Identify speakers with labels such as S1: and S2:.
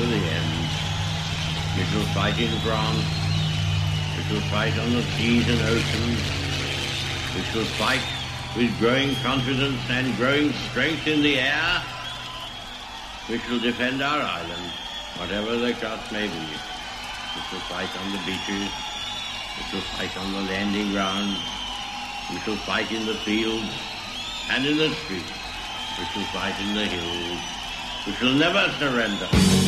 S1: to the end. We shall fight in France. We shall fight on the seas and oceans. We shall fight with growing confidence and growing strength in the air. We shall defend our island, whatever the cost may be. We shall fight on the beaches. We shall fight on the landing grounds. We shall fight in the fields and in the streets. We shall fight in the hills. We shall never surrender.